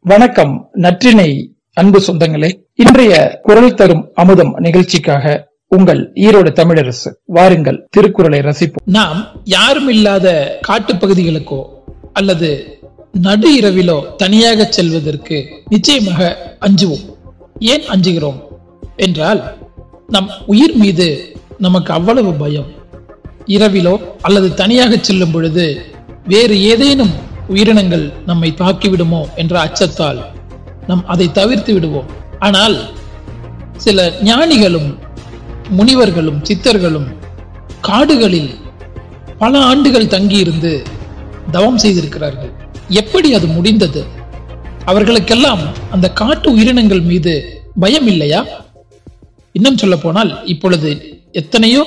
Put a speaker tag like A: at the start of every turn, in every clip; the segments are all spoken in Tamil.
A: வணக்கம் நற்றினை அன்பு சொந்தங்களே. இன்றைய குரல் தரும் அமுதம் நிகழ்ச்சிக்காக உங்கள் ஈரோடு தமிழரசு வாருங்கள் திருக்குறளை ரசிப்போம். நாம் யாரும் இல்லாத காட்டு பகுதிகளுக்கோ அல்லது நடு இரவிலோ தனியாக செல்வதற்கு நிச்சயமாக அஞ்சுவோம். ஏன் அஞ்சுகிறோம்? என்றால் நம் உயிர் மீது நமக்கு அவ்வளவு பயம். இரவிலோ அல்லது தனியாக செல்லும் பொழுது வேறு ஏதேனும் உயிரினங்கள் நம்மை தாக்கிவிடுமோ என்ற அச்சத்தால் நாம் அதை தவிர்த்து விடுவோம். ஆனால் சில ஞானிகளும் முனிவர்களும் சித்தர்களும் காடுகளில் பல ஆண்டுகள் தங்கியிருந்து தவம் செய்திருக்கிறார்கள். எப்படி அது முடிந்தது? அவர்களுக்கெல்லாம் அந்த காட்டு உயிரினங்கள் மீது பயம் இல்லையா? இன்னும் சொல்ல போனால் இப்பொழுது எத்தனையோ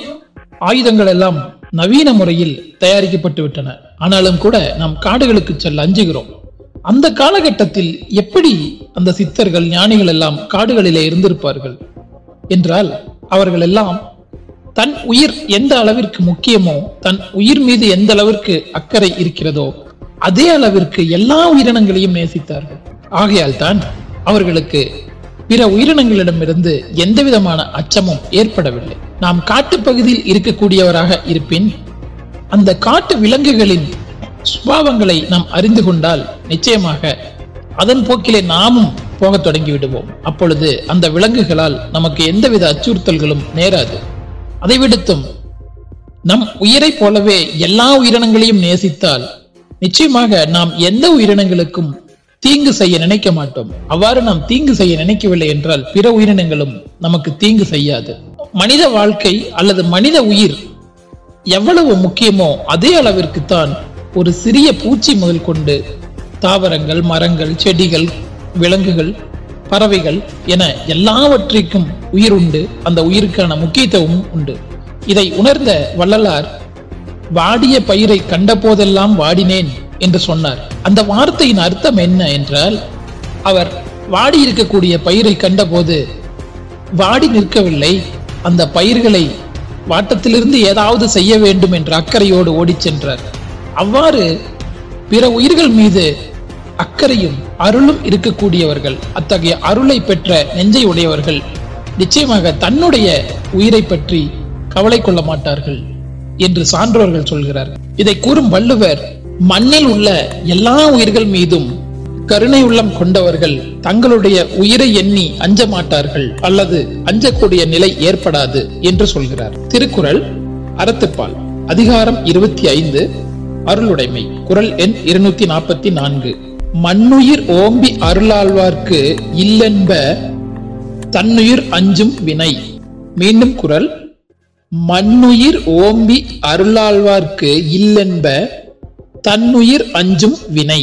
A: ஆயுதங்கள் எல்லாம் நவீன முறையில் தயாரிக்கப்பட்டு விட்டன. ஆனாலும் கூட நாம் காடுகளுக்கு செல்ல அஞ்சுகிறோம். அந்த காலகட்டத்தில் எப்படி அந்த சித்தர்கள் ஞானிகள் எல்லாம் காடுகளிலே இருந்திருப்பார்கள்? என்றால் அவர்கள் எல்லாம் தன் உயிர் எந்த அளவிற்கு முக்கியமோ தன் உயிர் மீது எந்த அளவிற்கு அக்கறை இருக்கிறதோ அதே அளவிற்கு எல்லா உயிரினங்களையும் நேசித்தார்கள். ஆகையால் தான் அவர்களுக்கு பிற உயிரினங்களிடமிருந்து எந்த விதமான அச்சமும் ஏற்படவில்லை. நாம் காட்டுப்பகுதியில் இருக்கக்கூடியவராக இருப்பின் அந்த காட்டு விலங்குகளின் சுபாவங்களை நாம் அறிந்து கொண்டால் நிச்சயமாக அதன் போக்கிலே நாமும் போக தொடங்கி விடுவோம் அப்பொழுது அந்த விலங்குகளால் நமக்கு எந்தவித அச்சுறுத்தல்களும் நேராது. அதை விடுத்தும் நம் உயிரை போலவே எல்லா உயிரினங்களையும் நேசித்தால் நிச்சயமாக நாம் எந்த உயிரினங்களுக்கும் தீங்கு செய்ய நினைக்க மாட்டோம். அவ்வாறு நாம் தீங்கு செய்ய நினைக்கவில்லை என்றால் பிற உயிரினங்களும் நமக்கு தீங்கு செய்யாது. மனித வாழ்க்கை அல்லது மனித உயிர் எவ்வளவு முக்கியமோ அதே அளவிற்குத்தான் ஒரு சிறிய பூச்சி முதல் கொண்டு தாவரங்கள் மரங்கள் செடிகள் விலங்குகள் பறவைகள் என எல்லாவற்றிற்கும் உயிர் உண்டு. அந்த உயிருக்கான முக்கியத்துவமும் உண்டு. இதை உணர்ந்த வள்ளலார் வாடிய பயிரை கண்ட போதெல்லாம் வாடினேன் என்று சொன்னார். அந்த வார்த்தையின் அர்த்தம் என்ன என்றால் அவர் வாடி இருக்கக்கூடிய பயிரை கண்டபோது வாடி நிற்கவில்லை அந்த பயிர்களை வாட்டத்திலிருந்து ஏதாவது செய்ய வேண்டும் என்ற அக்கறையோடு ஓடிச் சென்றார். அவ்வாறு பிற உயிர்கள் மீது அக்கறையும் அருளும் இருக்கக்கூடியவர்கள் அத்தகைய அருளை பெற்ற நெஞ்சை உடையவர்கள் நிச்சயமாக தன்னுடைய உயிரை பற்றி கவலை கொள்ள மாட்டார்கள் என்று சான்றோர்கள் சொல்கிறார் இதை கூறும் வள்ளுவர் மண்ணில் உள்ள எல்லா உயிர்கள் மீதும் கருணை உள்ளம் கொண்டவர்கள் தங்களுடைய உயிரை எண்ணி அஞ்ச மாட்டார்கள் அல்லது அஞ்சக்கூடிய நிலை ஏற்படாது என்று சொல்கிறார். திருக்குறள் அறத்துப்பால் அதிகாரம் இருபத்தி ஐந்து அருளுடைமை. குரல் எண் இருநூத்தி நாற்பத்தி நான்கு. மண்ணுயிர் ஓம்பி அருளாழ்வார்க்கு இல்லென்ப தன்னுயிர் அஞ்சும் வினை. மீண்டும் குரல் மண்ணுயிர் ஓம்பி அருளாழ்வார்க்கு இல்லென்ப தன்னுயிர் அஞ்சும் வினை.